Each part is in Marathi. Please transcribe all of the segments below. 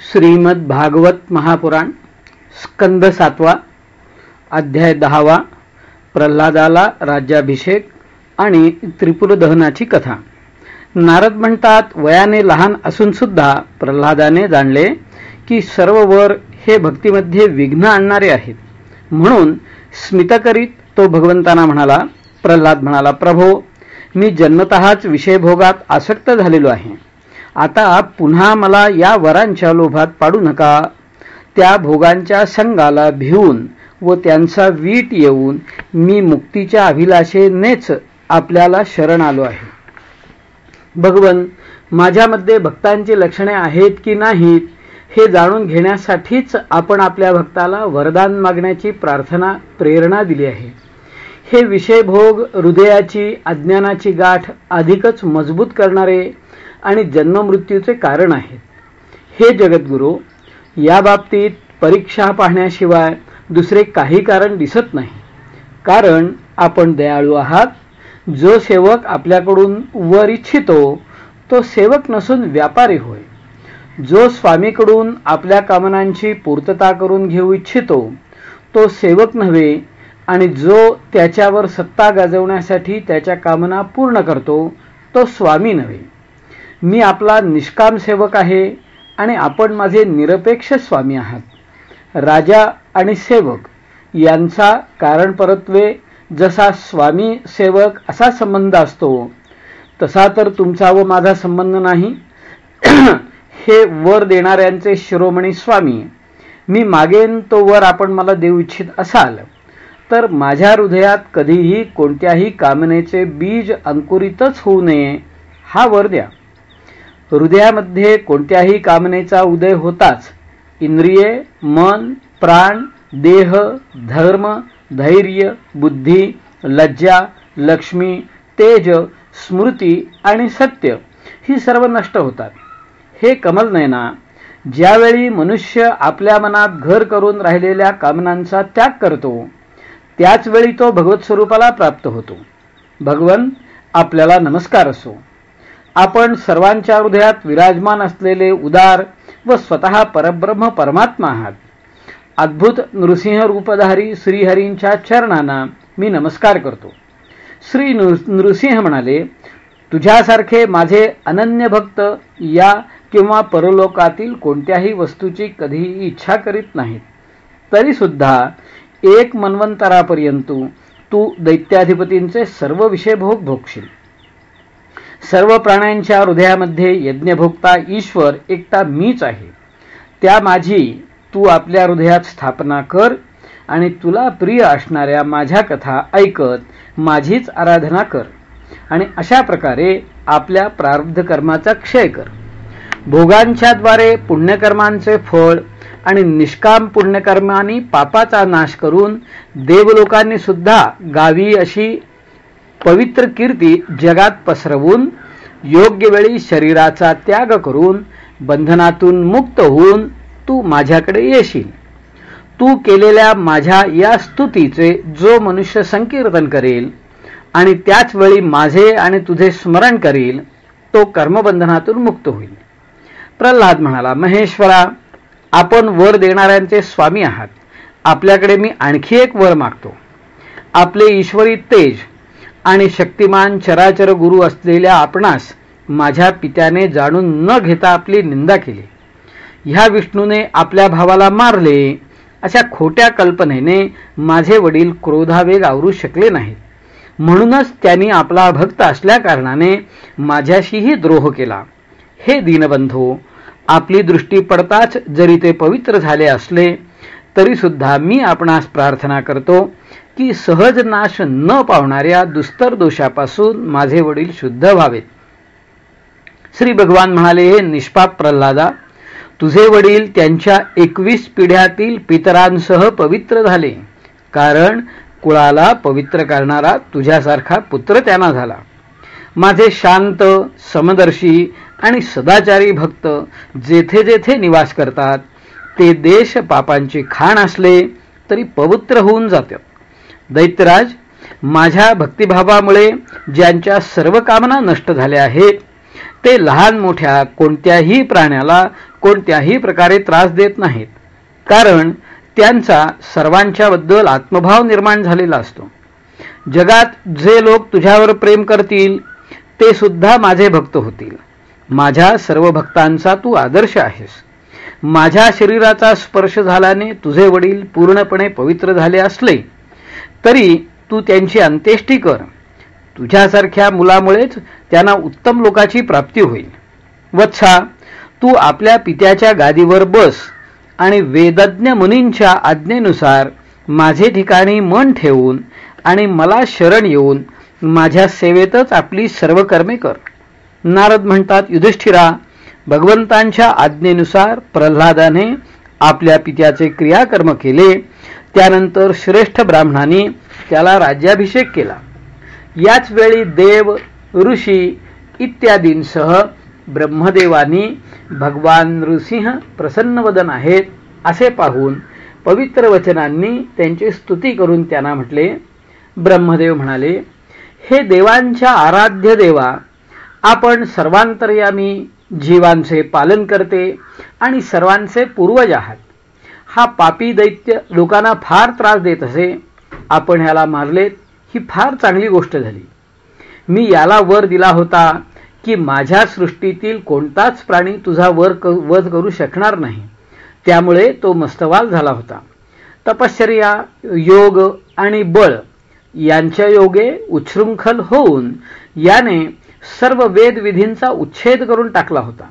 श्रीमद भागवत महापुराण स्कंद सातवा अध्याय दहावा प्रल्हादाला राज्याभिषेक आणि त्रिपुर दहनाची कथा. नारद म्हणतात वयाने लहान असून सुद्धा प्रल्हादाने जाणले की सर्व वर हे भक्तीमध्ये विघ्न आणणारे आहेत. म्हणून स्मित करीत तो भगवंतांना म्हणाला प्रल्हाद म्हणाला प्रभो मी जन्मतःच विषयभोगात आसक्त झालेलो आहे. आता पुन्हा मला या वरांच्या लोभात पाडू नका. त्या भोगांच्या संघाला भिवून व त्यांचा वीट येऊन मी मुक्तीच्या अभिलाषेनेच आपल्याला शरण आलो आहे. भगवन माझ्यामध्ये भक्तांची लक्षणे आहेत की नाहीत हे जाणून घेण्यासाठीच आपण आपल्या भक्ताला वरदान मागण्याची प्रार्थना प्रेरणा दिली आहे. हे विषयभोग हृदयाची अज्ञानाची गाठ अधिकच मजबूत करणारे आणि जन्ममृत्यूचे कारण आहेत. हे जगद्गुरू या बाबतीत परीक्षा पाहण्याशिवाय दुसरे काही कारण दिसत नाही. कारण आपण दयाळू आहात. जो सेवक आपल्याकडून वर इच्छितो तो सेवक नसून व्यापारी होय. जो स्वामीकडून आपल्या कामनांची पूर्तता करून घेऊ इच्छितो तो सेवक नव्हे आणि जो त्याच्यावर सत्ता गाजवण्यासाठी त्याच्या कामना पूर्ण करतो तो स्वामी नव्हे. मी आपला निष्काम सेवक आहे आणि आपण माझे निरपेक्ष स्वामी आहात. राजा आणि सेवक यांचा कारण परत्वे जसा स्वामी सेवक असा संबंध असतो तसा तर तुमचा व माझा संबंध नाही. हे वर देणाऱ्यांचे शिरोमणी स्वामी मी मागेन तो वर आपण मला देऊ इच्छित असाल तर माझ्या हृदयात कधीही कोणत्याही कामनेचे बीज अंकुरितच होऊ नये हा वर द्या. हृदयामध्ये कोणत्याही कामनेचा उदय होताच. इंद्रिये मन प्राण देह धर्म धैर्य बुद्धी लज्जा लक्ष्मी तेज स्मृती आणि सत्य ही सर्व नष्ट होतात. हे कमल नयना ज्यावेळी मनुष्य आपल्या मनात घर करून राहिलेल्या कामनांचा त्याग करतो त्याचवेळी तो भगवत स्वरूपाला प्राप्त होतो. भगवन आपल्याला नमस्कार असो. आपण सर्वांच्या हृदयात विराजमान असलेले उदार व स्वतः परब्रह्म परमात्मा आहात. अद्भुत नृसिंह रूपधारी श्रीहरींच्या चरणांना मी नमस्कार करतो. श्री नृसिंह म्हणाले तुझ्यासारखे माझे अनन्य भक्त या किंवा परलोकातील कोणत्याही वस्तूची कधीही इच्छा करीत नाहीत. तरीसुद्धा एक मन्वंतरापर्यंत तू दैत्याधिपतींचे सर्व विषय भोग भोगशील. सर्व प्राण्यांच्या हृदयामध्ये यज्ञभोक्ता ईश्वर एकटा मीच आहे. त्या माझी तू आपल्या हृदयात स्थापना कर आणि तुला प्रिय असणाऱ्या माझ्या कथा ऐकत माझीच आराधना कर आणि अशा प्रकारे आपल्या प्रारब्ध कर्माचा क्षय कर. भोगांच्याद्वारे पुण्यकर्मांचे फळ आणि निष्काम पुण्यकर्मांनी पापाचा नाश करून देवलोकांनी सुद्धा गावी अशी पवित्र कीर्ती जगात पसरवून योग्य वेळी शरीराचा त्याग करून बंधनातून मुक्त होऊन तू माझ्याकडे येशील. तू केलेल्या माझ्या या स्तुतीचे जो मनुष्य संकीर्तन करेल आणि त्याच वेळी माझे आणि तुझे स्मरण करील तो कर्मबंधनातून मुक्त होईल. प्रल्हाद म्हणाला महेश्वरा आपण वर देणाऱ्यांचे स्वामी आहात. आपल्याकडे मी आणखी एक वर मागतो. आपले ईश्वरी तेज आणि शक्तिमान चराचर गुरु असलेल्या आपणास माझ्या पित्याने जाणून न घेता आपली निंदा केली. ह्या विष्णूने आपल्या भावाला मारले. अशा खोट्या कल्पनेने माझे वडील क्रोधावेग आवरू शकले नाहीत. म्हणूनच त्यांनी आपला भक्त असल्या कारणाने माझ्याशीही द्रोह केला. हे दीनबंधू आपली दृष्टी पडताच जरी ते पवित्र झाले असले तरी सुद्धा मी आपणास प्रार्थना करतो की सहज नाश न पावणाऱ्या दुस्तर दोषापासून माझे वडील शुद्ध व्हावेत. श्री भगवान म्हणाले हे निष्पाप प्रल्हादा तुझे वडील त्यांच्या एकवीस पिढ्यातील पितरांसह पवित्र झाले. कारण कुळाला पवित्र करणारा तुझ्यासारखा पुत्र त्यांना झाला. माझे शांत समदर्शी आणि सदाचारी भक्त जेथे जेथे निवास करतात ते देश पापांची खाण असले तरी पवित्र होऊन जातात दैत्यराज माझ्या भक्तिभावामुळे ज्यांच्या सर्व कामना नष्ट झाल्या आहेत ते लहान मोठ्या कोणत्याही प्राण्याला कोणत्याही प्रकारे त्रास देत नाहीत. कारण त्यांचा सर्वांच्याबद्दल आत्मभाव निर्माण झालेला असतो. जगात जे लोक तुझ्यावर प्रेम करतील ते सुद्धा माझे भक्त होतील. माझ्या सर्व भक्तांचा तू आदर्श आहेस. माझ्या शरीराचा स्पर्श झाल्याने तुझे वडील पूर्णपणे पवित्र झाले असले तरी तू त्यांची अंत्येष्टी कर. तुझ्यासारख्या मुलामुळेच त्यांना उत्तम लोकाची प्राप्ती होईल. वत्सा तू आपल्या पित्याच्या गादीवर बस आणि वेदज्ञ मुनींच्या आज्ञेनुसार माझे ठिकाणी मन ठेवून आणि मला शरण येऊन माझ्या सेवेतच आपली सर्व कर्मे कर. नारद म्हणतात युधिष्ठिरा भगवंतांच्या आज्ञेनुसार प्रल्हादाने आपल्या पित्याचे क्रियाकर्म केले. त्यानंतर श्रेष्ठ ब्राह्मणांनी त्याला राज्याभिषेक केला. याच वेळी देव ऋषी इत्यादींसह ब्रह्मदेवानी भगवान नृसिंह प्रसन्नवदन आहेत असे पाहून पवित्र वचनांनी त्यांची स्तुती करून त्यांना म्हटले ब्रह्मदेव म्हणाले हे देवांच्या आराध्य देवा आपण सर्वांतर्यामी जीवांचे पालन करते आणि सर्वांचे पूर्वज आहात. हा पापी दैत्य लोकांना फार त्रास देत असे आपण ह्याला मारलेत ही फार चांगली गोष्ट झाली. मी याला वर दिला होता की माझ्या सृष्टीतील कोणताच प्राणी तुझा वर वध करू शकणार नाही. त्यामुळे तो मस्तवाल झाला होता. तपश्चर्या योग आणि बळ यांच्या योगे उच्छृंखल होऊन याने सर्व वेदविधींचा उच्छेद करून टाकला होता.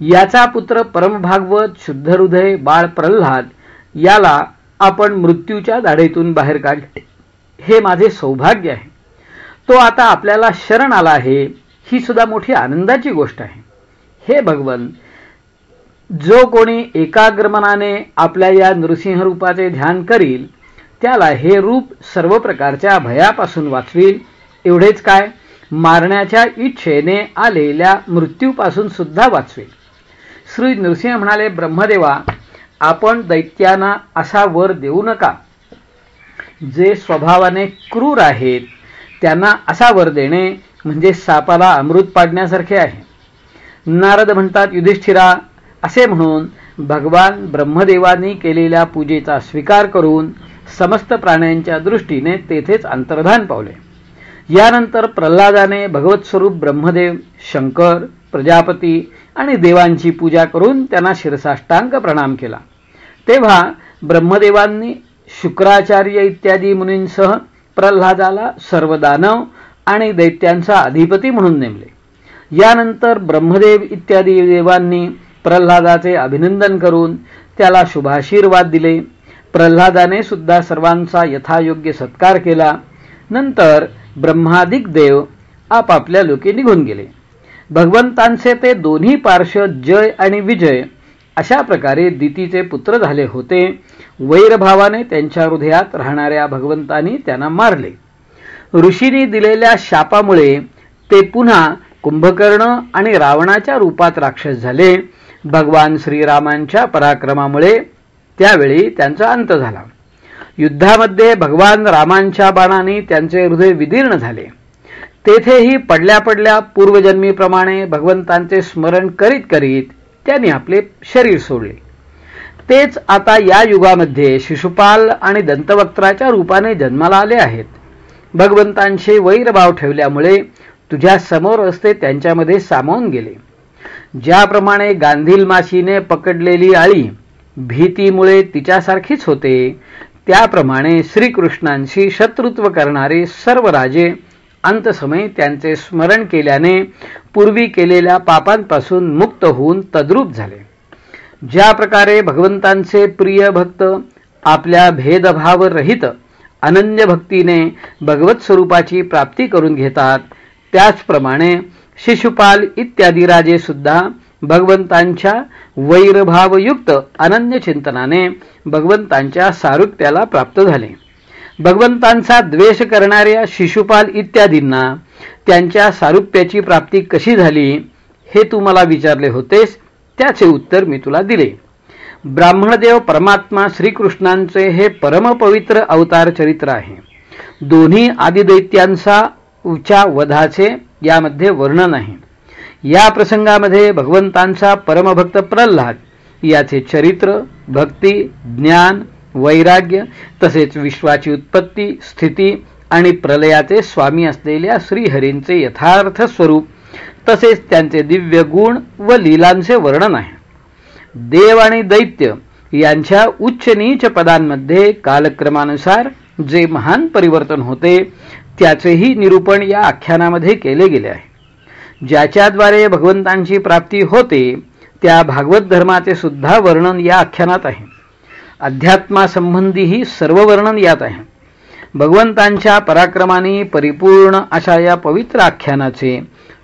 याचा पुत्र परमभागवत शुद्ध हृदय बाळ प्रल्हाद याला आपण मृत्यूच्या दाढेतून बाहेर काढले. हे माझे सौभाग्य आहे. तो आता आपल्याला शरण आला आहे ही सुद्धा मोठी आनंदाची गोष्ट आहे. हे भगवन जो कोणी एकाग्रमनाने आपल्या या नृसिंह रूपाचे ध्यान करील त्याला हे रूप सर्व प्रकारच्या भयापासून वाचवील. एवढेच काय? मारण्याच्या इच्छेने आलेल्या मृत्यूपासून सुद्धा वाचवेल. श्री नृसिंह म्हणाले ब्रह्मदेवा आपण दैत्यांना असा वर देऊ नका. जे स्वभावाने क्रूर आहेत त्यांना असा वर देणे म्हणजे सापाला अमृत पाडण्यासारखे आहे. नारद म्हणतात युधिष्ठिरा असे म्हणून भगवान ब्रह्मदेवानी केलेल्या पूजेचा स्वीकार करून समस्त प्राण्यांच्या दृष्टीने तेथेच अंतर्धान पावले. यानंतर प्रल्हादाने भगवत स्वरूप ब्रह्मदेव शंकर प्रजापती आणि देवांची पूजा करून त्यांना शिरसाष्टांग प्रणाम केला. तेव्हा ब्रह्मदेवांनी शुक्राचार्य इत्यादी मुनींसह प्रल्हादाला सर्व दानव आणि दैत्यांचा अधिपती म्हणून नेमले. यानंतर ब्रह्मदेव इत्यादी देवांनी प्रल्हादाचे अभिनंदन करून त्याला शुभाशीर्वाद दिले. प्रल्हादाने सुद्धा सर्वांचा यथायोग्य सत्कार केला. नंतर ब्रह्मादिक देव आपापल्या लोके निघून गेले. भगवंतांचे ते दोन्ही पार्श्व जय आणि विजय अशा प्रकारे दितीचे पुत्र झाले होते. वैरभावाने त्यांच्या हृदयात राहणाऱ्या भगवंतांनी त्यांना मारले. ऋषींनी दिलेल्या शापामुळे ते पुन्हा कुंभकर्ण आणि रावणाच्या रूपात राक्षस झाले. भगवान श्रीरामांच्या पराक्रमामुळे त्यावेळी त्यांचा अंत झाला. युद्धामध्ये भगवान रामांच्या बाणाने त्यांचे हृदय विदीर्ण झाले. तेथेही पडल्या पडल्या पूर्वजन्मीप्रमाणे भगवंतांचे स्मरण करीत करीत त्यांनी आपले शरीर सोडले. तेच आता या युगामध्ये शिशुपाल आणि दंतवक्त्राच्या रूपाने जन्माला आले आहेत. भगवंतांचे वैरभाव ठेवल्यामुळे तुझ्या समोर असते त्यांच्यामध्ये सामावून गेले. ज्याप्रमाणे गांधील माशीने पकडलेली आळी भीतीमुळे तिच्यासारखीच होते त्याप्रमाणे श्रीकृष्णांशी शत्रुत्व करणारे सर्व राजे अंतसमयी त्यांचे स्मरण केल्याने पूर्वी केलेल्या पापांपासून मुक्त होऊन तद्रूप झाले. ज्या प्रकारे भगवंतांचे प्रिय भक्त आपल्या भेदभाव रहित अनन्य भक्तीने भगवत स्वरूपाची प्राप्ती करून घेतात त्याचप्रमाणे शिशुपाल इत्यादी राजे सुद्धा भगवंतांच्या वैरभावयुक्त अनन्य चिंतनाने भगवंतांच्या सारुप्याला प्राप्त झाले. भगवंतांचा द्वेष करणाऱ्या शिशुपाल इत्यादींना त्यांच्या सारुप्याची प्राप्ती कशी झाली हे तू मला विचारले होतेस त्याचे उत्तर मी तुला दिले. ब्राह्मणदेव परमात्मा श्रीकृष्णांचे हे परमपवित्र अवतार चरित्र आहे. दोन्ही आदिदैत्यांचा उच्या वधाचे यामध्ये वर्णन आहे. या प्रसंगामध्ये भगवंतांचा परमभक्त प्रल्हाद याचे चरित्र भक्ती ज्ञान वैराग्य तसेच विश्वाची उत्पत्ती स्थिती आणि प्रलयाचे स्वामी असलेल्या श्रीहरींचे यथार्थ स्वरूप तसेच त्यांचे दिव्य गुण व लीलांचे वर्णन आहे. देव आणि दैत्य यांच्या उच्च नीच पदांमध्ये कालक्रमानुसार जे महान परिवर्तन होते त्याचेही निरूपण या आख्यानामध्ये केले गेले आहे. ज्याच्याद्वारे भगवंतांची प्राप्ती होते त्या भागवत धर्माचे सुद्धा वर्णन या आख्यानात आहे. अध्यात्मासंबंधीही सर्व वर्णन यात आहे. भगवंतांच्या पराक्रमाने परिपूर्ण अशा या पवित्र आख्यानाचे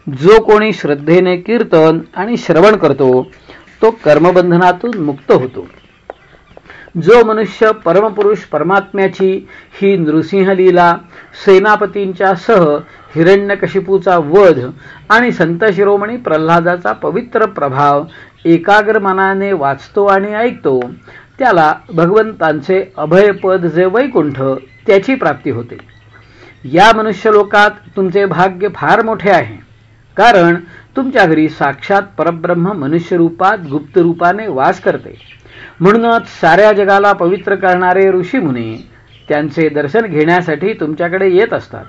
जो कोणी श्रद्धेने कीर्तन आणि श्रवण करतो तो कर्मबंधनातून मुक्त होतो. जो मनुष्य परमपुरुष परमात्म्याची ही नृसिंहलीला सेनापतींच्या सह हिरण्यकशिपूचा वध आणि संत शिरोमणी प्रल्हादाचा पवित्र प्रभाव एकाग्र मनाने वाचतो आणि ऐकतो त्याला भगवंतांचे अभयपद जे वैकुंठ त्याची प्राप्ती होते. या मनुष्यलोकात तुमचे भाग्य फार मोठे आहे. कारण तुमच्या घरी साक्षात परब्रह्म मनुष्यरूपात गुप्तरूपाने गुप्त रूपाने वास करते. म्हणूनच साऱ्या जगाला पवित्र करणारे ऋषीमुनी त्यांचे दर्शन घेण्यासाठी तुमच्याकडे येत असतात.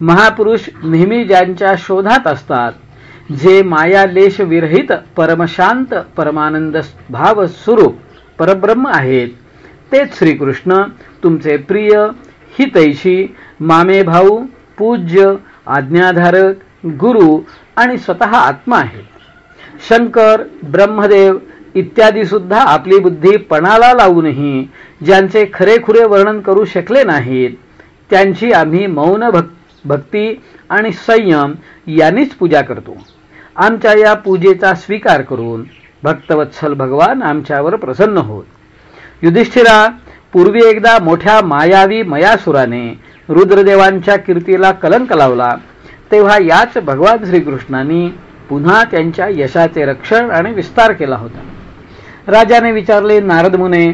महापुरुष नेहमी ज्यांच्या शोधात असतात जे मायालेश विरहित परमशांत परमानंद भाव स्वरूप परब्रह्म आहेत. तेच श्रीकृष्ण तुमचे प्रिय हितैषी मामे भाऊ पूज्य आज्ञाधारक गुरु आणि स्वतः आत्मा आहेत. शंकर ब्रह्मदेव इत्यादी सुद्धा आपली बुद्धी पणाला लावूनही ज्यांचे खरेखुरे वर्णन करू शकले नाहीत त्यांची आम्ही मौन भक्ती भक्ती आणि संयम यांनीच पूजा करतो. आमच्या या पूजेचा स्वीकार करून भक्तवत्सल भगवान आमच्यावर प्रसन्न होत. युधिष्ठिरा पूर्वी एकदा मोठ्या मायावी मयासुराने रुद्रदेवांच्या कीर्तीला कलंक लावला तेव्हा याच भगवान श्रीकृष्णांनी पुन्हा त्यांच्या यशाचे रक्षण आणि विस्तार केला होता. राजाने विचारले नारद मुने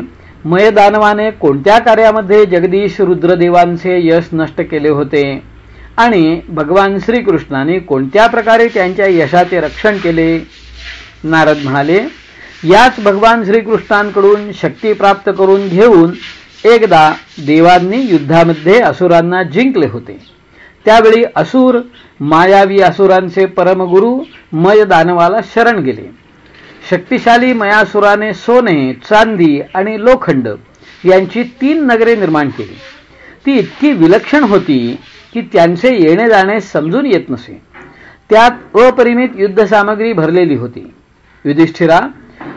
मयदानवाने कोणत्या कार्यामध्ये जगदीश रुद्रदेवांचे यश नष्ट केले होते? आणि भगवान श्रीकृष्णाने कोणत्या प्रकारे त्यांच्या यशाचे रक्षण केले? नारद म्हणाले याच भगवान श्रीकृष्णांकडून शक्ती प्राप्त करून घेऊन एकदा देवांनी युद्धामध्ये असुरांना जिंकले होते. त्यावेळी असुर मायावी असुरांचे परमगुरु मय दानवाला शरण गेले. शक्तिशाली मयासुराने सोने चांदी आणि लोखंड यांची तीन नगरे निर्माण केली. ती इतकी विलक्षण होती की त्यांचे येणे जाणे समजून येत नसे. त्यात अपरिमित युद्धसामग्री भरलेली होती. युधिष्ठिरा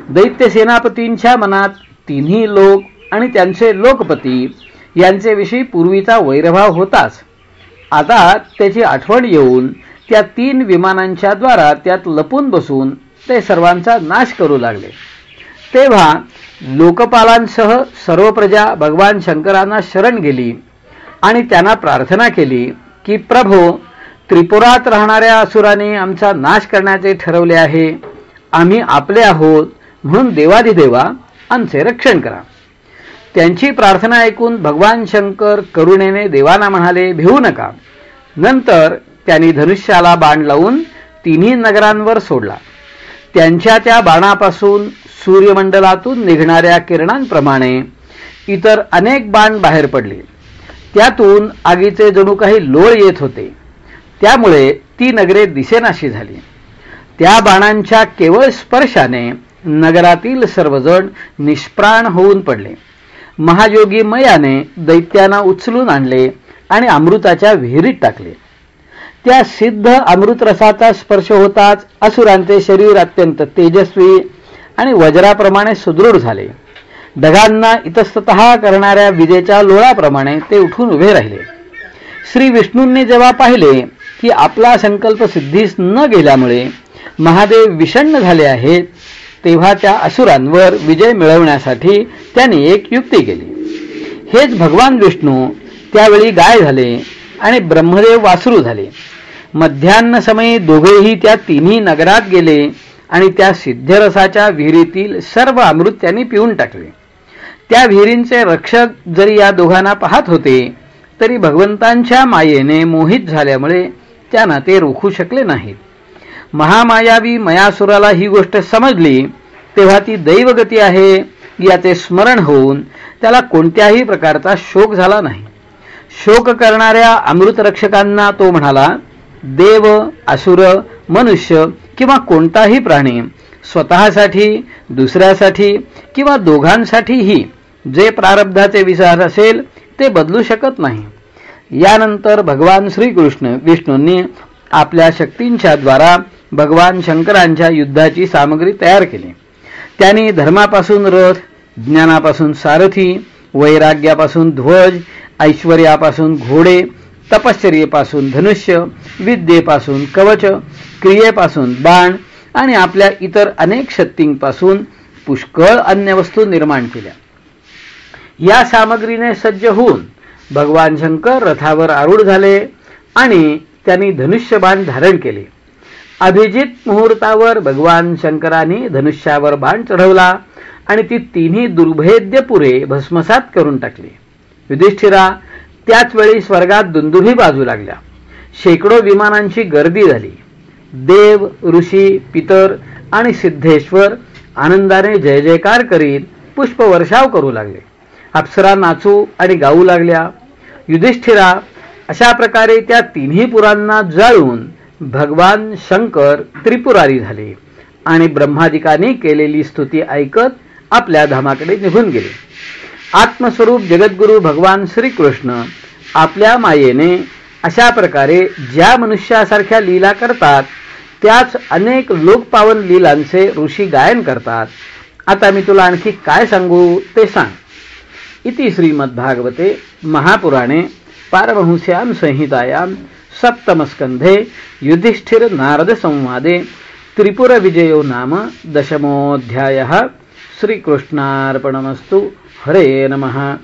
दैत्य सेनापतींच्या मनात तिन्ही लोक आणि त्यांचे लोकपती यांच्याविषयी पूर्वीचा वैरभाव होताच. आता त्याची आठवण येऊन त्या तीन विमानांच्या द्वारा त्यात लपून बसून ते सर्वांचा नाश करू लागले. तेव्हा लोकपालांसह सर्व प्रजा भगवान शंकरांना शरण गेली. आणि त्यांना प्रार्थना केली की प्रभो त्रिपुरात राहणाऱ्या असुराने आमचा नाश करण्याचे ठरवले आहे. आम्ही आपले आहोत म्हणून देवादिदेवा आमचे रक्षण करा. त्यांची प्रार्थना ऐकून भगवान शंकर करुणेने देवाना म्हणाले भिवू नका. नंतर त्यांनी धनुष्याला बाण लावून तिन्ही नगरांवर सोडला. त्यांच्या त्या बाणापासून सूर्यमंडलातून निघणाऱ्या किरणांप्रमाणे इतर अनेक बाण बाहेर पडले. त्यातून आगीचे जणू काही लोळ येत होते. त्यामुळे ती नगरे दिसेनाशी झाली. त्या बाणांच्या केवळ स्पर्शाने नगरातील सर्वजण निष्प्राण होऊन पडले. महायोगी मयाने दैत्यांना उचलून आणले आणि अमृताच्या विहिरीत टाकले. त्या सिद्ध अमृतरसाचा स्पर्श होताच असुरांचे शरीर अत्यंत तेजस्वी आणि वज्राप्रमाणे सुदृढ झाले. ढगांना इतस्तत करणाऱ्या विजेच्या लोळाप्रमाणे ते उठून उभे राहिले. श्री विष्णूंनी जेव्हा पाहिले की आपला संकल्प सिद्धीस न गेल्यामुळे महादेव विषण्ण झाले आहेत तेव्हा त्या असुरांवर विजय मिळवण्यासाठी त्यांनी एक युक्ती केली. हेच भगवान विष्णू त्यावेळी गाय झाले आणि ब्रह्मदेव वासरू झाले. मध्यान्ह समयी दोघेही त्या तिन्ही नगरात गेले आणि त्या सिद्धरसाच्या विहिरीतील सर्व अमृत त्यांनी पिऊन टाकले. त्या विहिरींचे रक्षक जरी या दोघांना पाहत होते तरी भगवंतांच्या मायेने मोहित झाल्यामुळे त्यांना ते रोखू शकले नाहीत. महामायावी मयासुराला ही गोष्ट समजली तेव्हा ती दैवगती आहे याचे स्मरण होऊन त्याला कोणत्याही प्रकारचा शोक झाला नाही. शोक करणाऱ्या अमृतरक्षकांना तो म्हणाला देव असुर मनुष्य किंवा कोणताही प्राणी स्वतःसाठी दुसऱ्यासाठी किंवा दोघांसाठीही जे प्रारब्धाचे विचार असेल ते बदलू शकत नाही. यानंतर भगवान श्रीकृष्ण विष्णूंनी आपल्या शक्तींच्या द्वारा भगवान शंकरांच्या युद्धाची सामग्री तयार केली. त्यांनी धर्मापासून रथ ज्ञानापासून सारथी वैराग्यापासून ध्वज ऐश्वर्यापासून घोडे तपश्चर्येपासून धनुष्य विद्येपासून कवच क्रियेपासून बाण आणि आपल्या इतर अनेक शक्तींपासून पुष्कळ अन्य वस्तू निर्माण केल्या. या सामग्रीने सज्ज होऊन भगवान शंकर रथावर आरूढ झाले आणि त्यांनी धनुष्यबाण धारण केले. अभिजित मुहूर्तावर भगवान शंकरांनी धनुष्यावर बाण चढवला आणि ती तिन्ही दुर्भेद्य पुरे भस्मसात करून टाकली. युधिष्ठिरा त्याच वेळी स्वर्गात दुंदुभी बाजू लागल्या. शेकडो विमानांची गर्दी झाली. देव ऋषी पितर आणि सिद्धेश्वर आनंदाने जय जयकार करीत पुष्पवर्षाव करू लागले. अप्सरा नाचू आणि गाऊ लागल्या. युधिष्ठिरा अशा प्रकारे त्या तिन्ही पुरांना जाळून भगवान शंकर त्रिपुरारी झाले आणि ब्रह्मादिकांनी केलेली स्तुती ऐकत आपल्या धामाकडे निघून गेले. आत्मस्वरूप जगद्गुरु भगवान श्रीकृष्ण आपल्या मायेने अशा प्रकारे ज्या मनुष्यासारख्या लीला करतात त्याच अनेक लोकपावन लीलांचे ऋषी गायन करतात. आता मी तुला आणखी काय सांगू ते सांग. इति श्रीमद्भागवते महापुराणे पारमहंस्यां संहितायां सप्तमस्कंधे युधिष्ठिर नारद संवादे त्रिपुरविजयो नाम दशमोऽध्यायः। श्रीकृष्णार्पणमस्तु। हरे नमः।